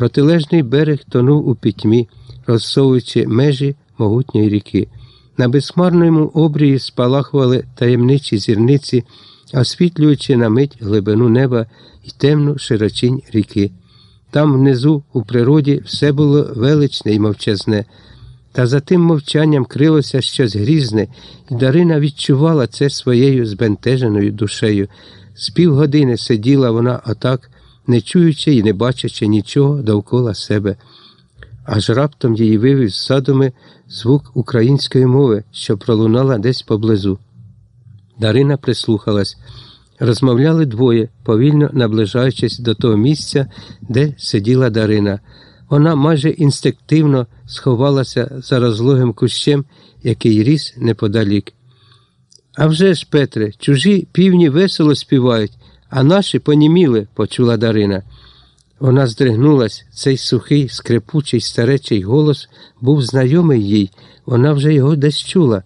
Протилежний берег тонув у пітьмі, розсовуючи межі могутньої ріки. На безхмарному обрії спалахували таємничі зірниці, освітлюючи на мить глибину неба і темну широчінь ріки. Там внизу, у природі, все було величне і мовчазне. Та за тим мовчанням крилося щось грізне, і Дарина відчувала це своєю збентеженою душею. З півгодини сиділа вона отак, не чуючи і не бачачи нічого довкола себе. Аж раптом її вивів з садуми звук української мови, що пролунала десь поблизу. Дарина прислухалась. Розмовляли двоє, повільно наближаючись до того місця, де сиділа Дарина. Вона майже інстинктивно сховалася за розлогим кущем, який ріс неподалік. «А вже ж, Петре, чужі півні весело співають, а наші поніміли, почула Дарина. Вона здригнулась, цей сухий, скрипучий старечий голос був знайомий їй, вона вже його десь чула.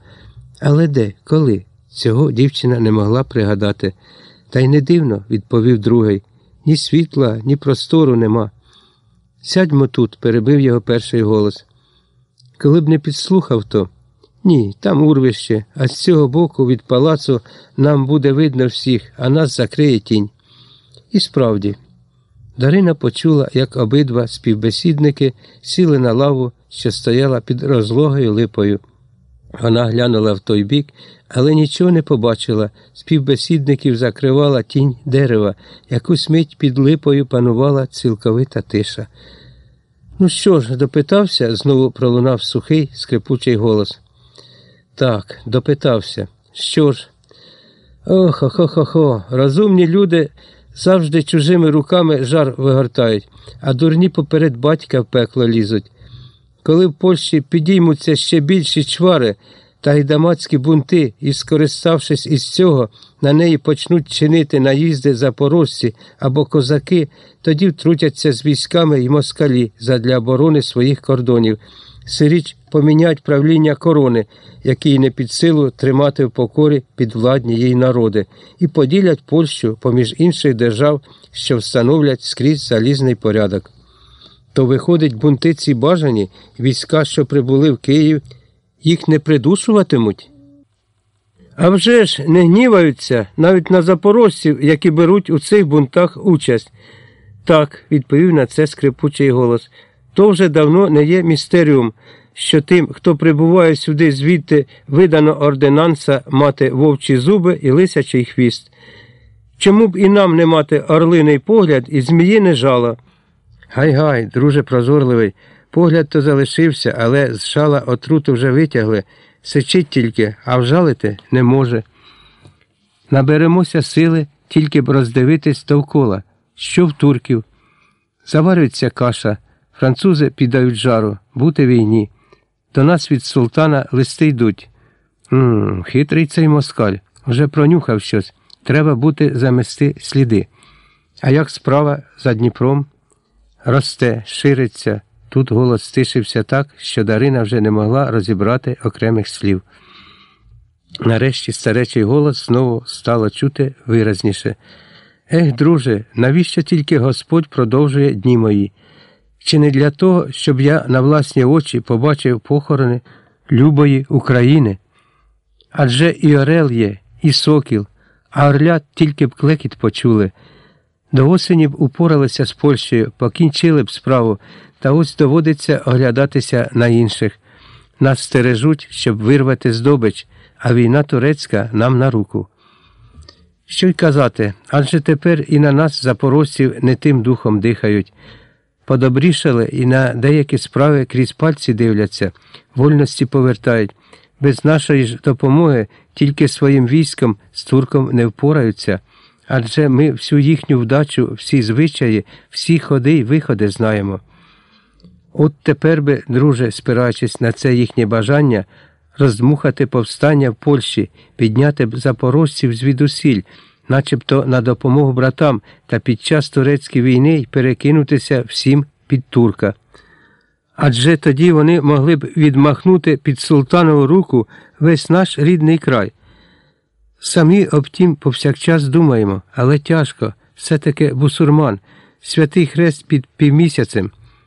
Але де, коли? Цього дівчина не могла пригадати. Та й не дивно, відповів другий. Ні світла, ні простору нема. Сядьмо тут, перебив його перший голос. Коли б не підслухав, то ні, там урвище, а з цього боку від палацу нам буде видно всіх, а нас закриє тінь. І справді, Дарина почула, як обидва співбесідники сіли на лаву, що стояла під розлогою липою. Вона глянула в той бік, але нічого не побачила. Співбесідників закривала тінь дерева, якусь мить під липою панувала цілковита тиша. Ну що ж, допитався? знову пролунав сухий, скрипучий голос. Так, допитався. Що ж? Ох, хо хо хо Розумні люди завжди чужими руками жар вигортають, а дурні поперед батька в пекло лізуть. Коли в Польщі підіймуться ще більші чвари та гайдамацькі бунти, і, скориставшись із цього, на неї почнуть чинити наїзди запорожці або козаки, тоді втрутяться з військами і москалі задля оборони своїх кордонів. Сиріч помінять правління корони, який не під силу тримати в покорі підвладні їй народи, і поділять Польщу поміж інших держав, що встановлять скрізь залізний порядок. То виходить, бунти ці бажані, війська, що прибули в Київ, їх не придушуватимуть. А вже ж не гніваються навіть на запорожців, які беруть у цих бунтах участь. Так, відповів на це скрипучий голос. То вже давно не є містеріум, що тим, хто прибуває сюди звідти, видано ординанса мати вовчі зуби і лисячий хвіст. Чому б і нам не мати орлиний погляд і зміїне жало? Гай-гай, друже прозорливий, погляд то залишився, але з шала отруту вже витягли. Сичить тільки, а вжалити не може. Наберемося сили, тільки б роздивитись довкола. Що в турків? Заварюється каша, французи піддають жару, бути війні. До нас від султана листи йдуть. Ммм, хитрий цей москаль, вже пронюхав щось. Треба бути замести сліди. А як справа за Дніпром? Росте, шириться. Тут голос стишився так, що Дарина вже не могла розібрати окремих слів. Нарешті старечий голос знову стало чути виразніше. Ех, друже, навіщо тільки Господь продовжує дні мої? Чи не для того, щоб я на власні очі побачив похорони любої України? Адже і Орел є, і сокіл, а орлят тільки б клекіт почули. До осені б упоралися з Польщею, покінчили б справу, та ось доводиться оглядатися на інших. Нас стережуть, щоб вирвати здобич, а війна турецька нам на руку. Що й казати, адже тепер і на нас, запорожців, не тим духом дихають. Подобрішали і на деякі справи крізь пальці дивляться, вольності повертають. Без нашої ж допомоги тільки своїм військом з турком не впораються. Адже ми всю їхню вдачу, всі звичаї, всі ходи й виходи знаємо. От тепер би, друже, спираючись на це їхнє бажання, роздмухати повстання в Польщі, підняти запорожців звідусіль, начебто на допомогу братам та під час турецької війни й перекинутися всім під турка. Адже тоді вони могли б відмахнути під султанову руку весь наш рідний край. Самі об тім повсякчас думаємо, але тяжко, все таки бусурман, святий хрест під півмісяцем.